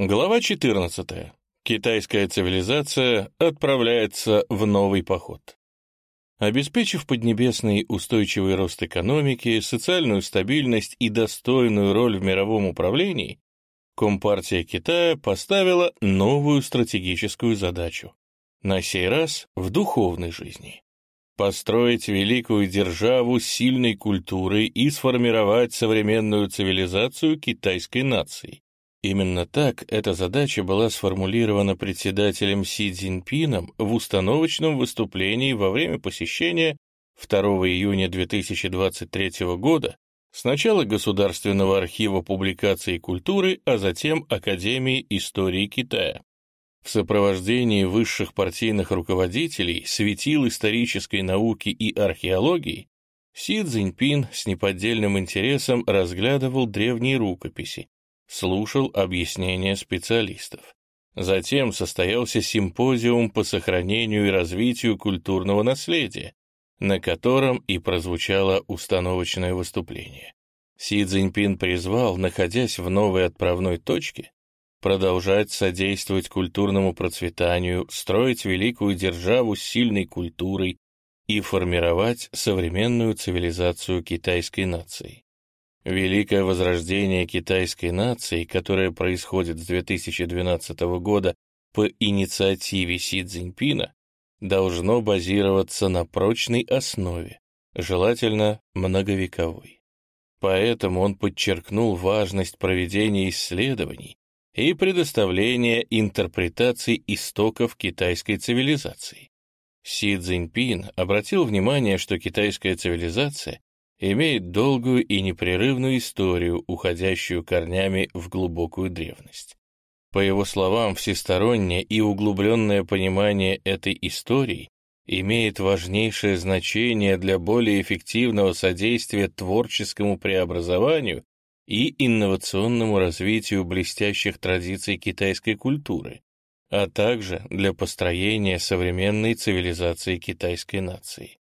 Глава 14. Китайская цивилизация отправляется в новый поход. Обеспечив Поднебесный устойчивый рост экономики, социальную стабильность и достойную роль в мировом управлении, Компартия Китая поставила новую стратегическую задачу. На сей раз в духовной жизни. Построить великую державу с сильной культурой и сформировать современную цивилизацию китайской нации Именно так эта задача была сформулирована председателем Си Цзиньпином в установочном выступлении во время посещения 2 июня 2023 года сначала Государственного архива публикаций культуры, а затем Академии истории Китая. В сопровождении высших партийных руководителей, светил исторической науки и археологии, Си Цзиньпин с неподдельным интересом разглядывал древние рукописи, слушал объяснения специалистов. Затем состоялся симпозиум по сохранению и развитию культурного наследия, на котором и прозвучало установочное выступление. Си Цзиньпин призвал, находясь в новой отправной точке, продолжать содействовать культурному процветанию, строить великую державу с сильной культурой и формировать современную цивилизацию китайской нации. Великое возрождение китайской нации, которое происходит с 2012 года по инициативе Си Цзиньпина, должно базироваться на прочной основе, желательно многовековой. Поэтому он подчеркнул важность проведения исследований и предоставления интерпретаций истоков китайской цивилизации. Си Цзиньпин обратил внимание, что китайская цивилизация имеет долгую и непрерывную историю, уходящую корнями в глубокую древность. По его словам, всестороннее и углубленное понимание этой истории имеет важнейшее значение для более эффективного содействия творческому преобразованию и инновационному развитию блестящих традиций китайской культуры, а также для построения современной цивилизации китайской нации.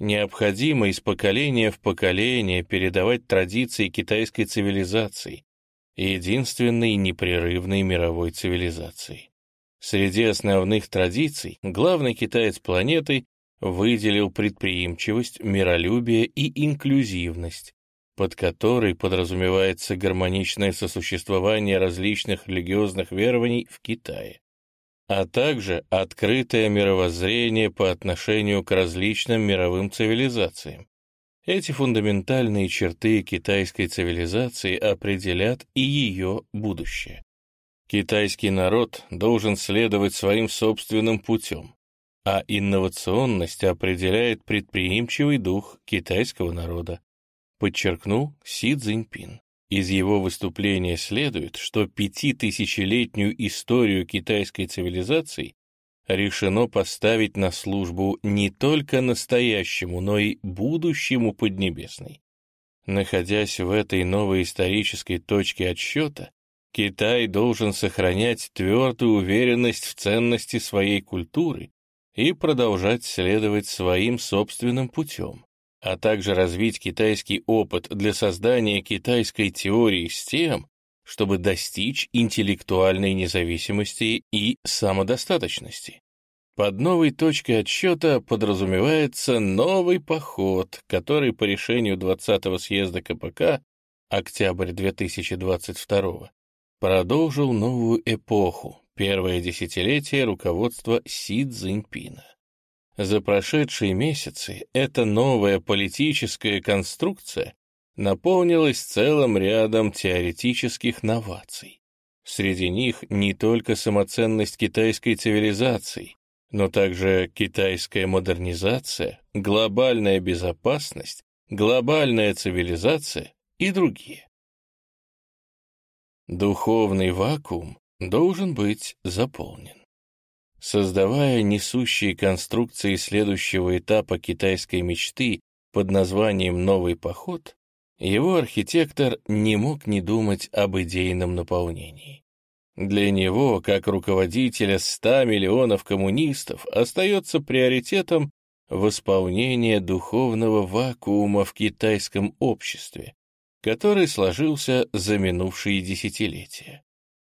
Необходимо из поколения в поколение передавать традиции китайской цивилизации, единственной непрерывной мировой цивилизации. Среди основных традиций главный китаец планеты выделил предприимчивость, миролюбие и инклюзивность, под которой подразумевается гармоничное сосуществование различных религиозных верований в Китае а также открытое мировоззрение по отношению к различным мировым цивилизациям. Эти фундаментальные черты китайской цивилизации определят и ее будущее. Китайский народ должен следовать своим собственным путем, а инновационность определяет предприимчивый дух китайского народа, подчеркнул Си Цзиньпин. Из его выступления следует, что пятитысячелетнюю историю китайской цивилизации решено поставить на службу не только настоящему, но и будущему Поднебесной. Находясь в этой новой исторической точке отсчета, Китай должен сохранять твердую уверенность в ценности своей культуры и продолжать следовать своим собственным путем а также развить китайский опыт для создания китайской теории с тем, чтобы достичь интеллектуальной независимости и самодостаточности. Под новой точкой отсчета подразумевается новый поход, который по решению 20-го съезда КПК, октябрь 2022 продолжил новую эпоху, первое десятилетие руководства Си Цзиньпина. За прошедшие месяцы эта новая политическая конструкция наполнилась целым рядом теоретических новаций. Среди них не только самоценность китайской цивилизации, но также китайская модернизация, глобальная безопасность, глобальная цивилизация и другие. Духовный вакуум должен быть заполнен. Создавая несущие конструкции следующего этапа китайской мечты под названием «Новый поход», его архитектор не мог не думать об идейном наполнении. Для него, как руководителя 100 миллионов коммунистов, остается приоритетом восполнение духовного вакуума в китайском обществе, который сложился за минувшие десятилетия.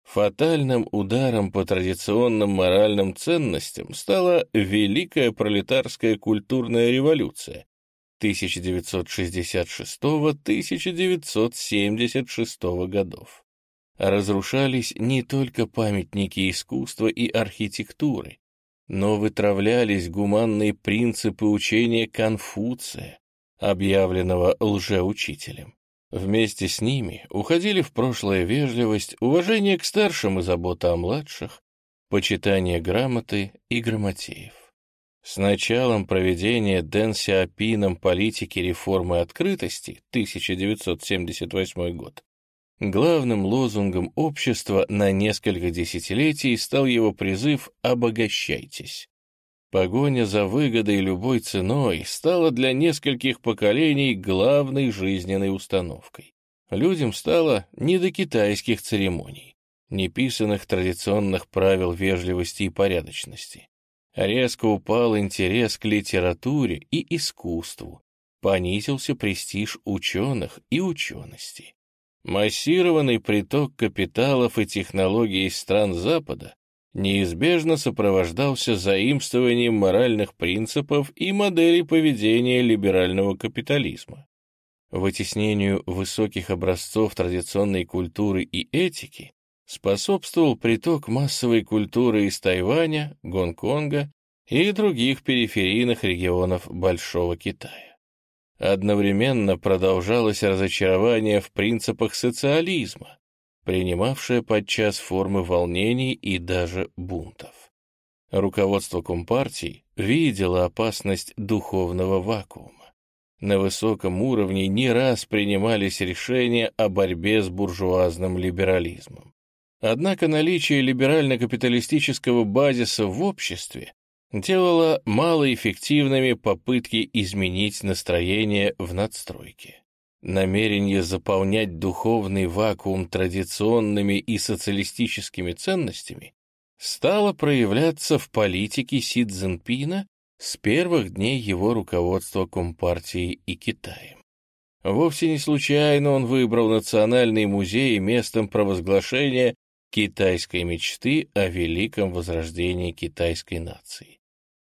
Фатальным ударом по традиционным моральным ценностям стала Великая пролетарская культурная революция 1966-1976 годов. Разрушались не только памятники искусства и архитектуры, но вытравлялись гуманные принципы учения Конфуция, объявленного лжеучителем. Вместе с ними уходили в прошлое вежливость, уважение к старшим и забота о младших, почитание грамоты и грамотеев. С началом проведения Дэн Сиапином политики реформы открытости 1978 год главным лозунгом общества на несколько десятилетий стал его призыв «обогащайтесь». Погоня за выгодой любой ценой стала для нескольких поколений главной жизненной установкой. Людям стало не до китайских церемоний, неписанных традиционных правил вежливости и порядочности. Резко упал интерес к литературе и искусству, понизился престиж ученых и учености. Массированный приток капиталов и технологий из стран Запада неизбежно сопровождался заимствованием моральных принципов и моделей поведения либерального капитализма. Вытеснению высоких образцов традиционной культуры и этики способствовал приток массовой культуры из Тайваня, Гонконга и других периферийных регионов Большого Китая. Одновременно продолжалось разочарование в принципах социализма, принимавшая подчас формы волнений и даже бунтов. Руководство Компартии видело опасность духовного вакуума. На высоком уровне не раз принимались решения о борьбе с буржуазным либерализмом. Однако наличие либерально-капиталистического базиса в обществе делало малоэффективными попытки изменить настроение в надстройке. Намерение заполнять духовный вакуум традиционными и социалистическими ценностями стало проявляться в политике Си Цзиньпина с первых дней его руководства Компартией и Китаем. Вовсе не случайно он выбрал Национальный музей местом провозглашения китайской мечты о великом возрождении китайской нации.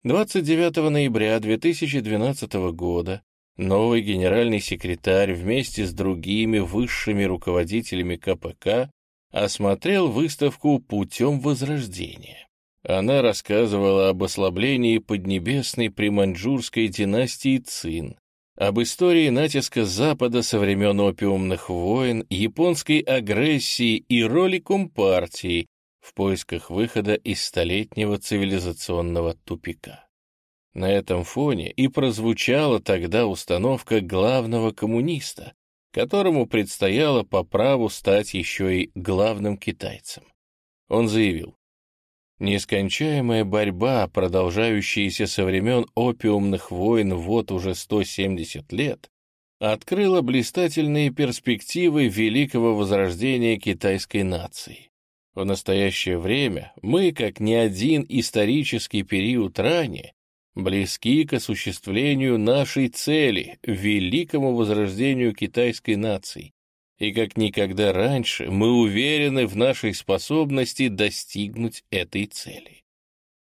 29 ноября 2012 года Новый генеральный секретарь вместе с другими высшими руководителями КПК осмотрел выставку «Путем Возрождения». Она рассказывала об ослаблении Поднебесной приманьчжурской династии Цин, об истории натиска Запада со времен опиумных войн, японской агрессии и роли Компартии в поисках выхода из столетнего цивилизационного тупика. На этом фоне и прозвучала тогда установка главного коммуниста, которому предстояло по праву стать еще и главным китайцем. Он заявил, «Нескончаемая борьба, продолжающаяся со времен опиумных войн вот уже 170 лет, открыла блистательные перспективы великого возрождения китайской нации. В настоящее время мы, как ни один исторический период ранее, близки к осуществлению нашей цели, великому возрождению китайской нации. И как никогда раньше мы уверены в нашей способности достигнуть этой цели.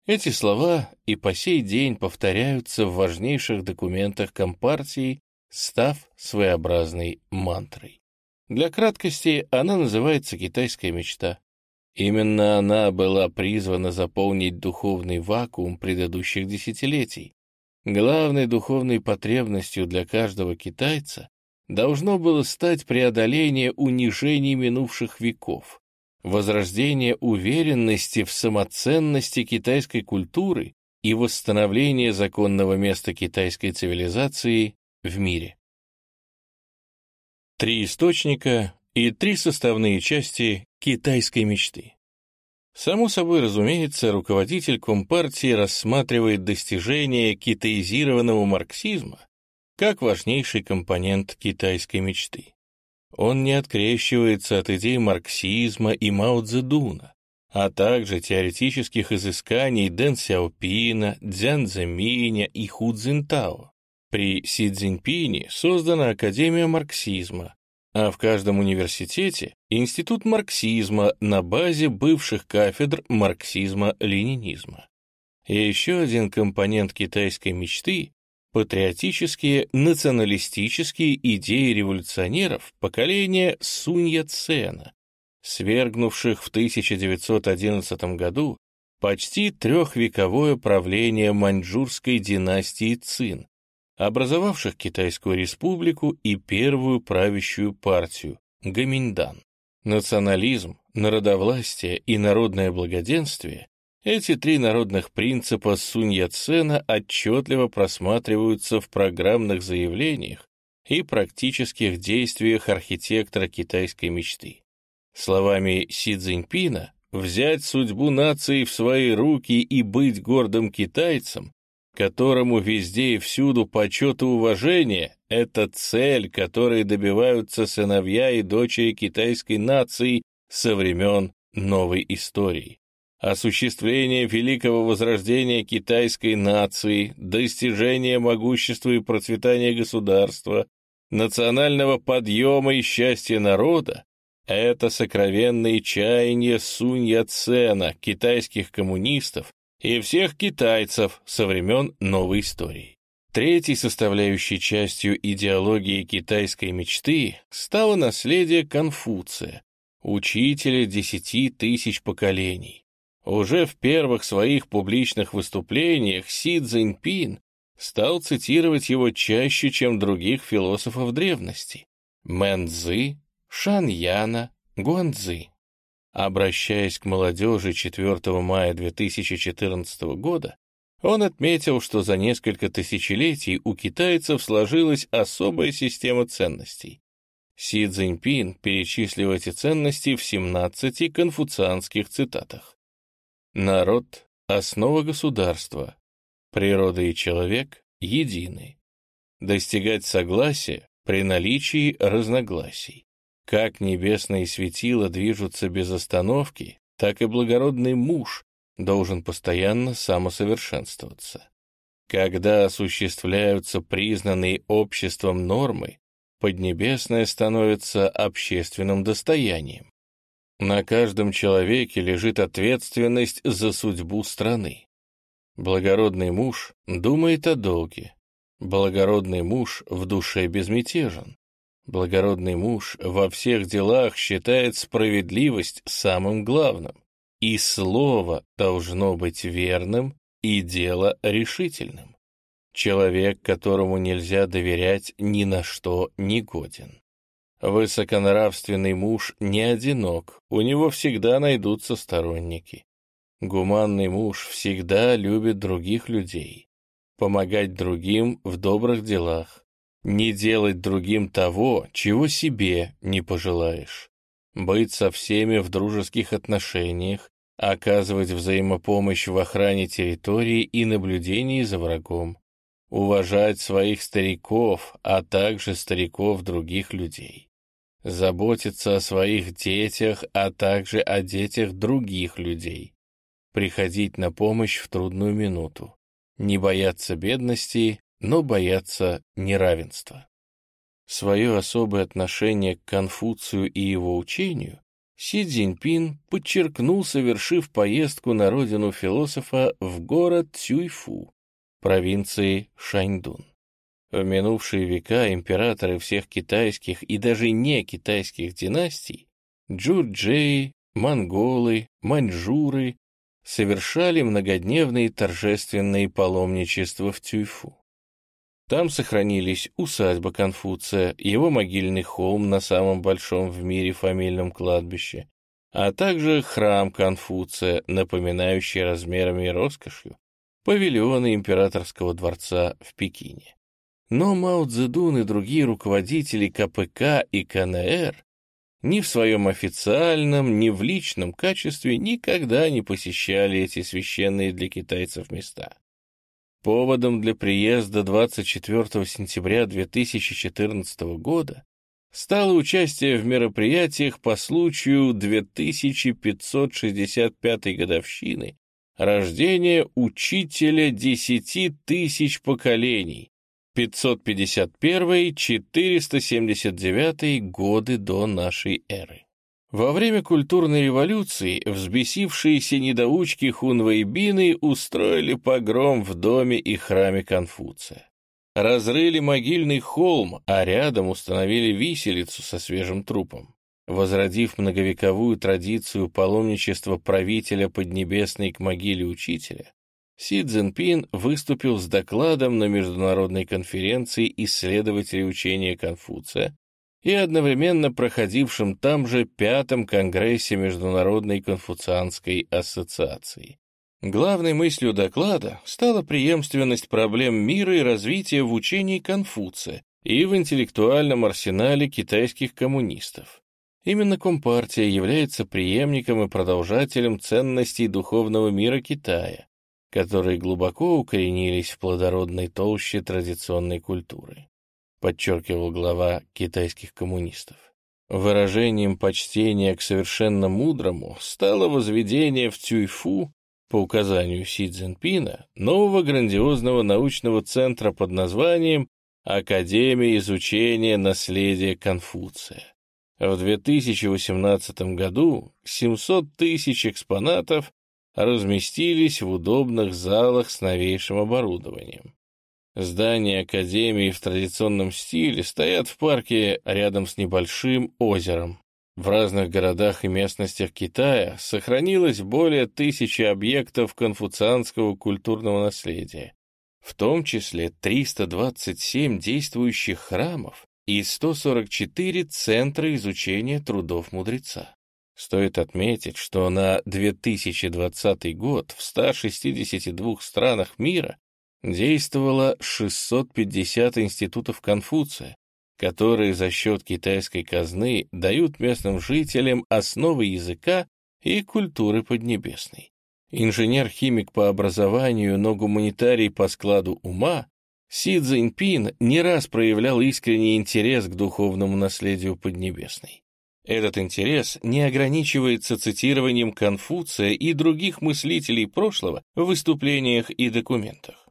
Эти слова и по сей день повторяются в важнейших документах Компартии, став своеобразной мантрой. Для краткости она называется «Китайская мечта». Именно она была призвана заполнить духовный вакуум предыдущих десятилетий. Главной духовной потребностью для каждого китайца должно было стать преодоление унижений минувших веков, возрождение уверенности в самоценности китайской культуры и восстановление законного места китайской цивилизации в мире. Три источника и три составные части китайской мечты. Само собой разумеется, руководитель Компартии рассматривает достижение китаизированного марксизма как важнейший компонент китайской мечты. Он не открещивается от идей марксизма и Мао Цзэдуна, а также теоретических изысканий Дэн Сяопина, Цзян Цзэминя и Ху Цзинтао. При Си Цзиньпине создана Академия марксизма, а в каждом университете — институт марксизма на базе бывших кафедр марксизма-ленинизма. И еще один компонент китайской мечты — патриотические националистические идеи революционеров поколения Сунь Яцена, свергнувших в 1911 году почти трехвековое правление маньчжурской династии Цин, образовавших Китайскую республику и первую правящую партию — Гаминьдан. Национализм, народовластие и народное благоденствие — эти три народных принципа Сунь Яцена отчетливо просматриваются в программных заявлениях и практических действиях архитектора китайской мечты. Словами Си Цзиньпина, взять судьбу нации в свои руки и быть гордым китайцем, которому везде и всюду почет и уважение — это цель, которой добиваются сыновья и дочери китайской нации со времен новой истории. Осуществление великого возрождения китайской нации, достижение могущества и процветания государства, национального подъема и счастья народа это сокровенные чаяния Сунь Яцена, китайских коммунистов и всех китайцев со времен новой истории. Третьей составляющей частью идеологии китайской мечты стало наследие Конфуция, учителя десяти тысяч поколений. Уже в первых своих публичных выступлениях Си Цзиньпин стал цитировать его чаще, чем других философов древности. Мэн Цзы Шаньяна, Гуанцзы. Обращаясь к молодежи 4 мая 2014 года, он отметил, что за несколько тысячелетий у китайцев сложилась особая система ценностей. Си Цзиньпин перечислил эти ценности в 17 конфуцианских цитатах. Народ — основа государства, природа и человек — едины. Достигать согласия при наличии разногласий. Как небесные светила движутся без остановки, так и благородный муж должен постоянно самосовершенствоваться. Когда осуществляются признанные обществом нормы, Поднебесное становится общественным достоянием. На каждом человеке лежит ответственность за судьбу страны. Благородный муж думает о долге. Благородный муж в душе безмятежен. Благородный муж во всех делах считает справедливость самым главным, и слово должно быть верным, и дело решительным. Человек, которому нельзя доверять ни на что не годен. Высоконравственный муж не одинок, у него всегда найдутся сторонники. Гуманный муж всегда любит других людей, помогать другим в добрых делах, не делать другим того, чего себе не пожелаешь. Быть со всеми в дружеских отношениях, оказывать взаимопомощь в охране территории и наблюдении за врагом, уважать своих стариков, а также стариков других людей, заботиться о своих детях, а также о детях других людей, приходить на помощь в трудную минуту, не бояться бедности но боятся неравенства. Свое особое отношение к Конфуцию и его учению Си Цзиньпин подчеркнул, совершив поездку на родину философа в город Цюйфу, провинции Шаньдун. В минувшие века императоры всех китайских и даже не китайских династий Джурджеи, монголы, маньчжуры совершали многодневные торжественные паломничества в Тюйфу. Там сохранились усадьба Конфуция, его могильный холм на самом большом в мире фамильном кладбище, а также храм Конфуция, напоминающий размерами и роскошью павильоны императорского дворца в Пекине. Но Мао Цзэдун и другие руководители КПК и КНР ни в своем официальном, ни в личном качестве никогда не посещали эти священные для китайцев места. Поводом для приезда 24 сентября 2014 года стало участие в мероприятиях по случаю 2565 годовщины рождения учителя десяти тысяч поколений, 551-479 годы до нашей эры. Во время культурной революции взбесившиеся недоучки хунвейбины устроили погром в доме и храме Конфуция. Разрыли могильный холм, а рядом установили виселицу со свежим трупом. Возродив многовековую традицию паломничества правителя Поднебесной к могиле учителя, Си Цзиньпин выступил с докладом на международной конференции исследователей учения Конфуция и одновременно проходившем там же Пятом Конгрессе Международной Конфуцианской Ассоциации. Главной мыслью доклада стала преемственность проблем мира и развития в учении Конфуция и в интеллектуальном арсенале китайских коммунистов. Именно Компартия является преемником и продолжателем ценностей духовного мира Китая, которые глубоко укоренились в плодородной толще традиционной культуры, подчеркивал глава китайских коммунистов. Выражением почтения к совершенно мудрому стало возведение в Цюйфу по указанию Си Цзиньпина нового грандиозного научного центра под названием Академия изучения наследия Конфуция. В 2018 году 700 тысяч экспонатов разместились в удобных залах с новейшим оборудованием. Здания Академии в традиционном стиле стоят в парке рядом с небольшим озером. В разных городах и местностях Китая сохранилось более тысячи объектов конфуцианского культурного наследия, в том числе 327 действующих храмов и 144 центра изучения трудов мудреца. Стоит отметить, что на 2020 год в 162 странах мира действовало 650 институтов Конфуция, которые за счет китайской казны дают местным жителям основы языка и культуры Поднебесной. Инженер-химик по образованию, но гуманитарий по складу ума, Си Цзиньпин не раз проявлял искренний интерес к духовному наследию Поднебесной. Этот интерес не ограничивается цитированием Конфуция и других мыслителей прошлого в выступлениях и документах.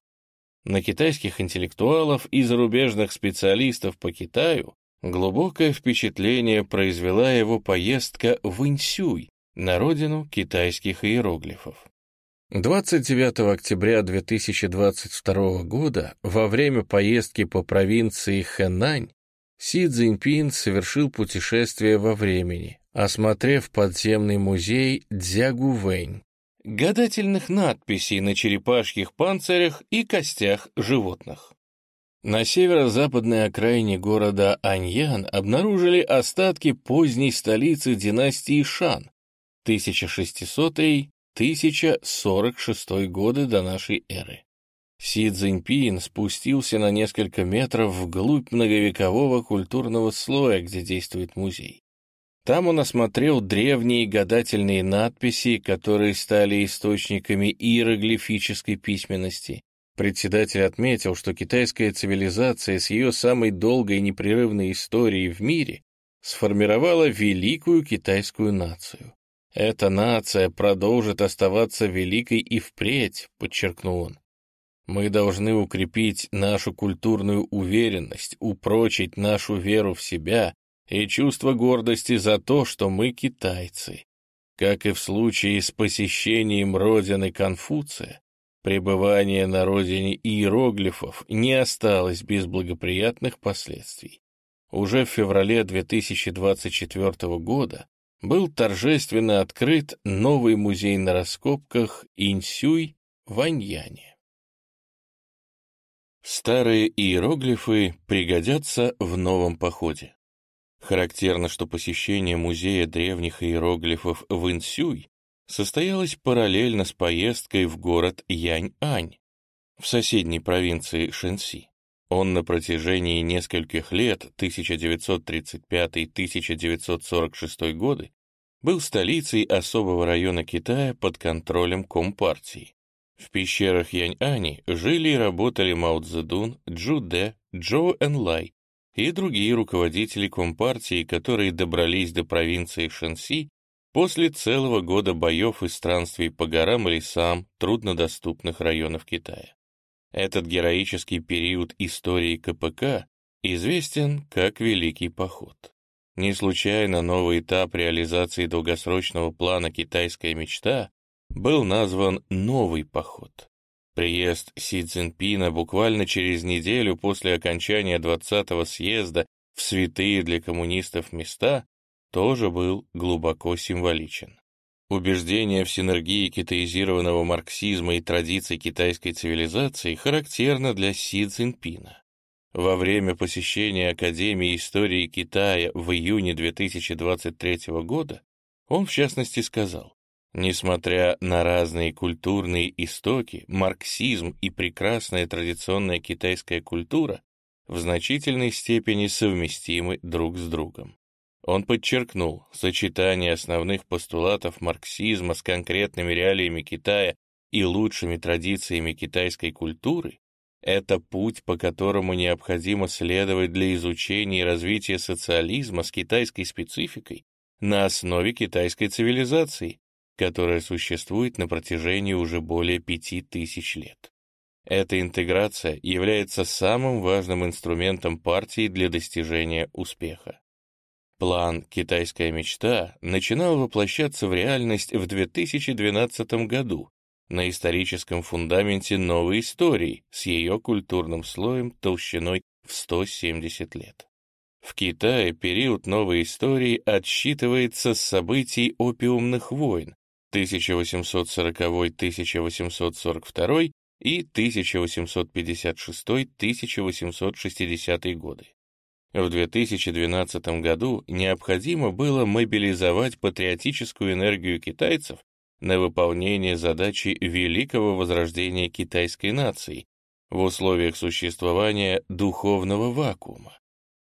На китайских интеллектуалов и зарубежных специалистов по Китаю глубокое впечатление произвела его поездка в Инсюй, на родину китайских иероглифов. 29 октября 2022 года, во время поездки по провинции Хэнань, Си Цзиньпин совершил путешествие во времени, осмотрев подземный музей Дзягувэнь, гадательных надписей на черепашьих панцирях и костях животных. На северо-западной окраине города Аньян обнаружили остатки поздней столицы династии Шан 1600-1046 годы до нашей эры. Си Цзиньпин спустился на несколько метров вглубь многовекового культурного слоя, где действует музей. Там он осмотрел древние гадательные надписи, которые стали источниками иероглифической письменности. Председатель отметил, что китайская цивилизация с ее самой долгой и непрерывной историей в мире сформировала великую китайскую нацию. Эта нация продолжит оставаться великой и впредь, подчеркнул он. Мы должны укрепить нашу культурную уверенность, упрочить нашу веру в себя и чувство гордости за то, что мы китайцы. Как и в случае с посещением родины Конфуция, пребывание на родине иероглифов не осталось без благоприятных последствий. Уже в феврале 2024 года был торжественно открыт новый музей на раскопках Инсюй в Аньяне. Старые иероглифы пригодятся в новом походе. Характерно, что посещение музея древних иероглифов в Инсюй состоялось параллельно с поездкой в город Янь-Ань в соседней провинции Шэньси. Он на протяжении нескольких лет, 1935-1946 годы, был столицей особого района Китая под контролем Компартии. В пещерах Янь-Ани жили и работали Мао Цзэдун, Джу Дэ, Джоу Энлай и другие руководители Компартии, которые добрались до провинции Шэньси после целого года боев и странствий по горам и лесам труднодоступных районов Китая. Этот героический период истории КПК известен как Великий поход. Не случайно новый этап реализации долгосрочного плана «Китайская мечта» был назван «Новый поход». Приезд Си Цзиньпина буквально через неделю после окончания 20-го съезда в святые для коммунистов места тоже был глубоко символичен. Убеждение в синергии китаизированного марксизма и традиций китайской цивилизации характерно для Си Цзиньпина. Во время посещения Академии истории Китая в июне 2023 года он, в частности, сказал, несмотря на разные культурные истоки, марксизм и прекрасная традиционная китайская культура в значительной степени совместимы друг с другом. Он подчеркнул, сочетание основных постулатов марксизма с конкретными реалиями Китая и лучшими традициями китайской культуры — это путь, по которому необходимо следовать для изучения и развития социализма с китайской спецификой на основе китайской цивилизации, которая существует на протяжении уже более пяти тысяч лет. Эта интеграция является самым важным инструментом партии для достижения успеха. План «Китайская мечта» начинал воплощаться в реальность в 2012 году на историческом фундаменте новой истории с ее культурным слоем толщиной в 170 лет. В Китае период новой истории отсчитывается с событий опиумных войн 1840-1842 и 1856-1860 годы. В 2012 году необходимо было мобилизовать патриотическую энергию китайцев на выполнение задачи великого возрождения китайской нации в условиях существования духовного вакуума.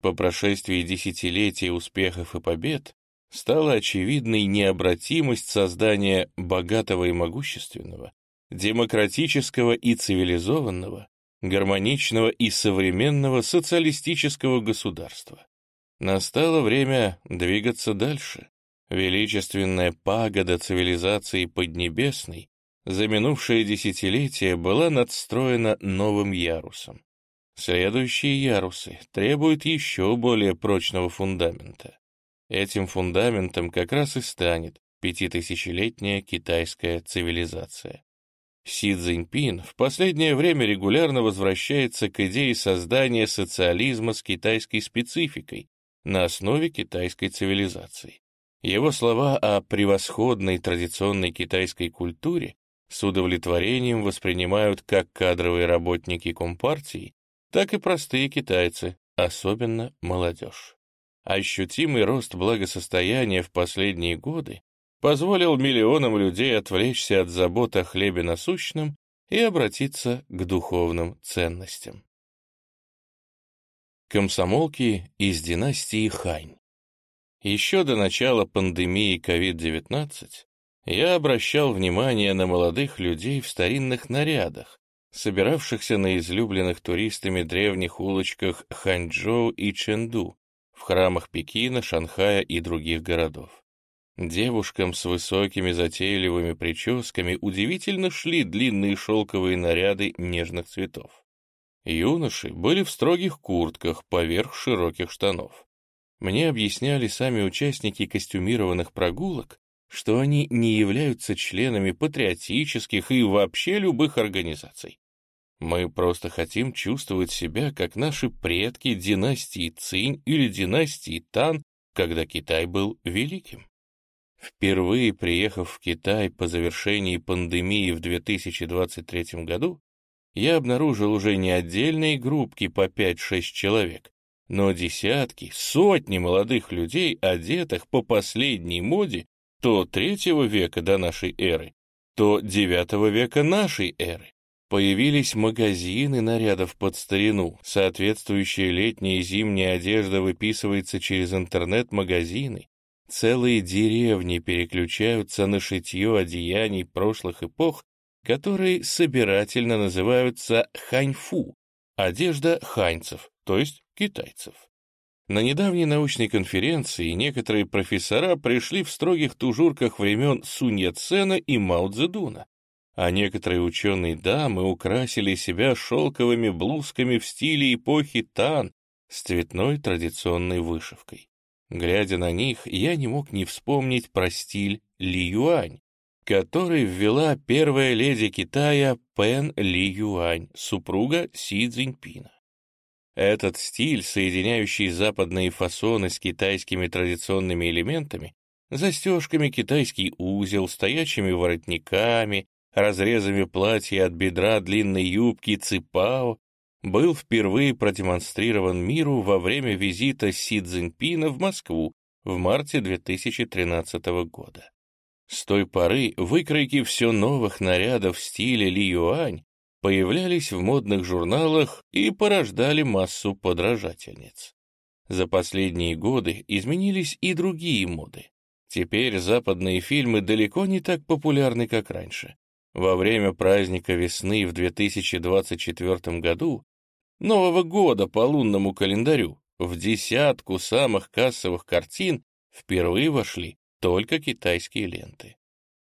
По прошествии десятилетий успехов и побед стала очевидной необратимость создания богатого и могущественного, демократического и цивилизованного, гармоничного и современного социалистического государства. Настало время двигаться дальше. Величественная пагода цивилизации Поднебесной за минувшие десятилетия была надстроена новым ярусом. Следующие ярусы требуют еще более прочного фундамента. Этим фундаментом как раз и станет пятитысячелетняя китайская цивилизация. Си Цзиньпин в последнее время регулярно возвращается к идее создания социализма с китайской спецификой на основе китайской цивилизации. Его слова о превосходной традиционной китайской культуре с удовлетворением воспринимают как кадровые работники Компартии, так и простые китайцы, особенно молодежь. Ощутимый рост благосостояния в последние годы позволил миллионам людей отвлечься от забот о хлебе насущном и обратиться к духовным ценностям. Комсомолки из династии Хань Еще до начала пандемии COVID-19 я обращал внимание на молодых людей в старинных нарядах, собиравшихся на излюбленных туристами древних улочках Ханчжоу и Чэнду, в храмах Пекина, Шанхая и других городов. Девушкам с высокими затейливыми прическами удивительно шли длинные шелковые наряды нежных цветов. Юноши были в строгих куртках поверх широких штанов. Мне объясняли сами участники костюмированных прогулок, что они не являются членами патриотических и вообще любых организаций. Мы просто хотим чувствовать себя, как наши предки династии Цинь или династии Тан, когда Китай был великим. Впервые приехав в Китай по завершении пандемии в 2023 году, я обнаружил уже не отдельные группки по 5-6 человек, но десятки, сотни молодых людей, одетых по последней моде то третьего века до нашей эры, то девятого века нашей эры. Появились магазины нарядов под старину, соответствующая летняя и зимняя одежда выписывается через интернет-магазины, Целые деревни переключаются на шитье одеяний прошлых эпох, которые собирательно называются ханьфу, одежда ханьцев, то есть китайцев. На недавней научной конференции некоторые профессора пришли в строгих тужурках времен Сунь Яцена и Мао Цзэдуна. А некоторые ученые дамы украсили себя шелковыми блузками в стиле эпохи Тан с цветной традиционной вышивкой. Глядя на них, я не мог не вспомнить про стиль Ли Юань, который ввела первая леди Китая Пен Ли Юань, супруга Си Цзиньпина. Этот стиль, соединяющий западные фасоны с китайскими традиционными элементами, застежками китайский узел, стоячими воротниками, разрезами платья от бедра длинной юбки ципао, был впервые продемонстрирован миру во время визита Си Цзиньпина в Москву в марте 2013 года. С той поры выкройки все новых нарядов в стиле Ли Юань появлялись в модных журналах и порождали массу подражательниц. За последние годы изменились и другие моды. Теперь западные фильмы далеко не так популярны, как раньше. Во время праздника весны в 2024 году, Нового года по лунному календарю, в десятку самых кассовых картин впервые вошли только китайские ленты.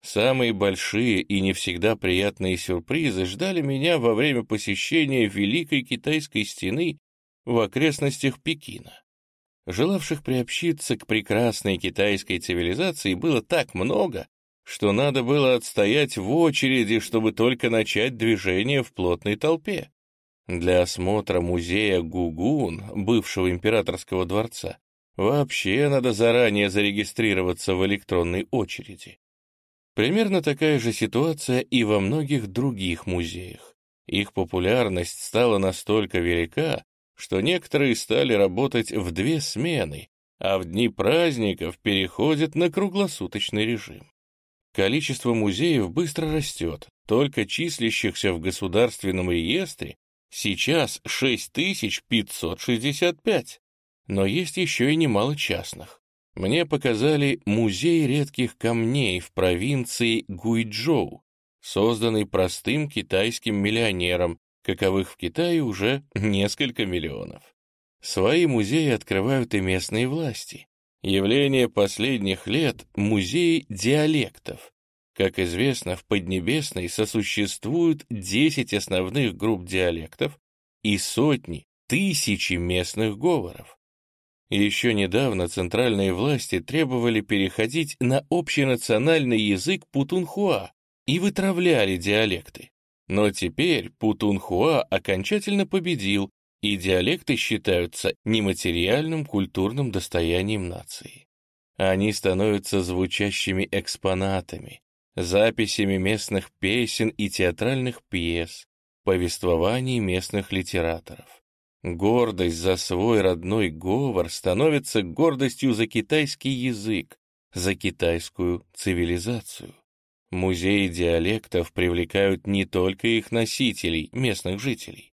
Самые большие и не всегда приятные сюрпризы ждали меня во время посещения Великой Китайской стены в окрестностях Пекина. Желавших приобщиться к прекрасной китайской цивилизации было так много, что надо было отстоять в очереди, чтобы только начать движение в плотной толпе. Для осмотра музея Гугун, бывшего императорского дворца, вообще надо заранее зарегистрироваться в электронной очереди. Примерно такая же ситуация и во многих других музеях. Их популярность стала настолько велика, что некоторые стали работать в две смены, а в дни праздников переходят на круглосуточный режим. Количество музеев быстро растет, только числящихся в государственном реестре сейчас 6565, но есть еще и немало частных. Мне показали музей редких камней в провинции Гуйчжоу, созданный простым китайским миллионером, каковых в Китае уже несколько миллионов. Свои музеи открывают и местные власти. Явление последних лет — музей диалектов. Как известно, в Поднебесной сосуществуют 10 основных групп диалектов и сотни, тысячи местных говоров. Еще недавно центральные власти требовали переходить на общенациональный язык путунхуа и вытравляли диалекты. Но теперь путунхуа окончательно победил, и диалекты считаются нематериальным культурным достоянием нации. Они становятся звучащими экспонатами, записями местных песен и театральных пьес, повествований местных литераторов. Гордость за свой родной говор становится гордостью за китайский язык, за китайскую цивилизацию. Музеи диалектов привлекают не только их носителей, местных жителей.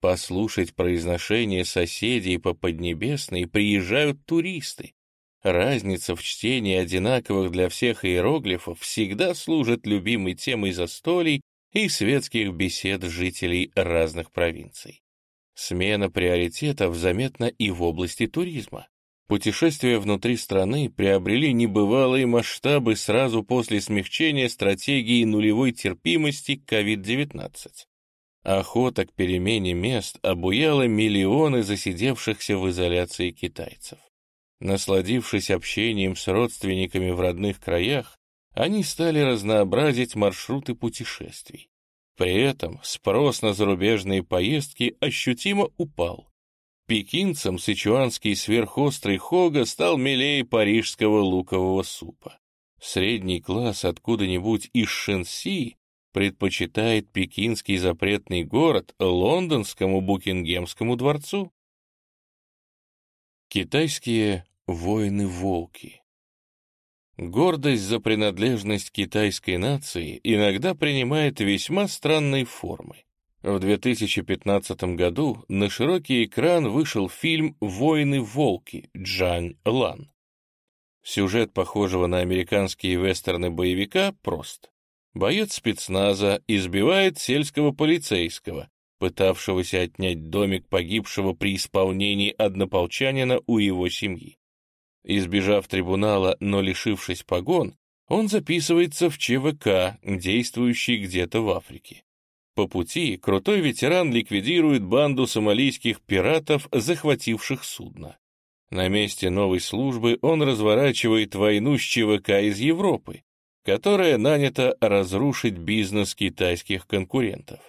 Послушать произношение соседей по Поднебесной приезжают туристы. Разница в чтении одинаковых для всех иероглифов всегда служит любимой темой застолий и светских бесед жителей разных провинций. Смена приоритетов заметна и в области туризма. Путешествия внутри страны приобрели небывалые масштабы сразу после смягчения стратегии нулевой терпимости к COVID-19. Охота к перемене мест обуяла миллионы засидевшихся в изоляции китайцев. Насладившись общением с родственниками в родных краях, они стали разнообразить маршруты путешествий. При этом спрос на зарубежные поездки ощутимо упал. Пекинцам сычуанский сверхострый хога стал милее парижского лукового супа. Средний класс откуда-нибудь из Шенси предпочитает пекинский запретный город лондонскому Букингемскому дворцу. Китайские воины-волки Гордость за принадлежность китайской нации иногда принимает весьма странные формы. В 2015 году на широкий экран вышел фильм «Воины-волки» Джань Лан. Сюжет похожего на американские вестерны боевика прост. Боец спецназа избивает сельского полицейского, пытавшегося отнять домик погибшего при исполнении однополчанина у его семьи. Избежав трибунала, но лишившись погон, он записывается в ЧВК, действующий где-то в Африке. По пути крутой ветеран ликвидирует банду сомалийских пиратов, захвативших судно. На месте новой службы он разворачивает войну с ЧВК из Европы, которая нанята разрушить бизнес китайских конкурентов.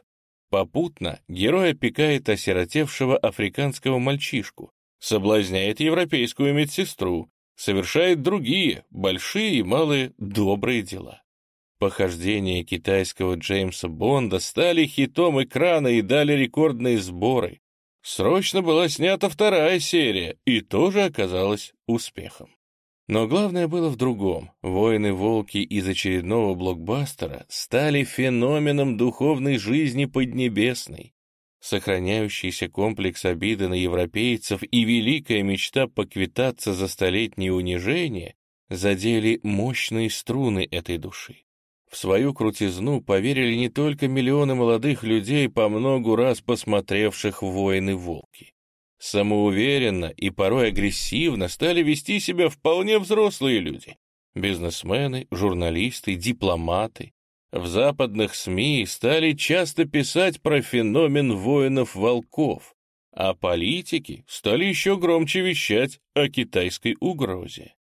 Попутно герой опекает осиротевшего африканского мальчишку, соблазняет европейскую медсестру, совершает другие, большие и малые, добрые дела. Похождения китайского Джеймса Бонда стали хитом экрана и дали рекордные сборы. Срочно была снята вторая серия и тоже оказалась успехом. Но главное было в другом. «Воины-волки» из очередного блокбастера стали феноменом духовной жизни Поднебесной. Сохраняющийся комплекс обиды на европейцев и великая мечта поквитаться за столетние унижения задели мощные струны этой души. В свою крутизну поверили не только миллионы молодых людей, по многу раз посмотревших «Воины-волки». Самоуверенно и порой агрессивно стали вести себя вполне взрослые люди. Бизнесмены, журналисты, дипломаты, в западных СМИ стали часто писать про феномен воинов-волков, а политики стали еще громче вещать о китайской угрозе.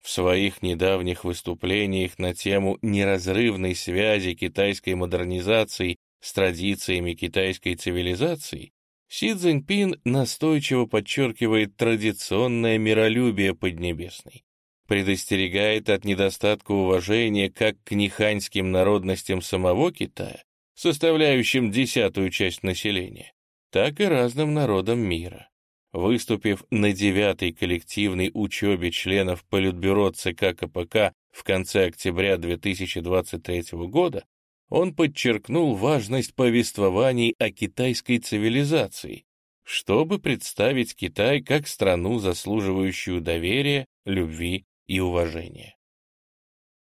В своих недавних выступлениях на тему неразрывной связи китайской модернизации с традициями китайской цивилизации Си Цзиньпин настойчиво подчеркивает традиционное миролюбие Поднебесной предостерегает от недостатка уважения как к ниханьским народностям самого Китая, составляющим десятую часть населения, так и разным народам мира. Выступив на девятой коллективной учебе членов Политбюро ЦК КПК в конце октября 2023 года, он подчеркнул важность повествований о китайской цивилизации, чтобы представить Китай как страну, заслуживающую доверия, любви и уважения.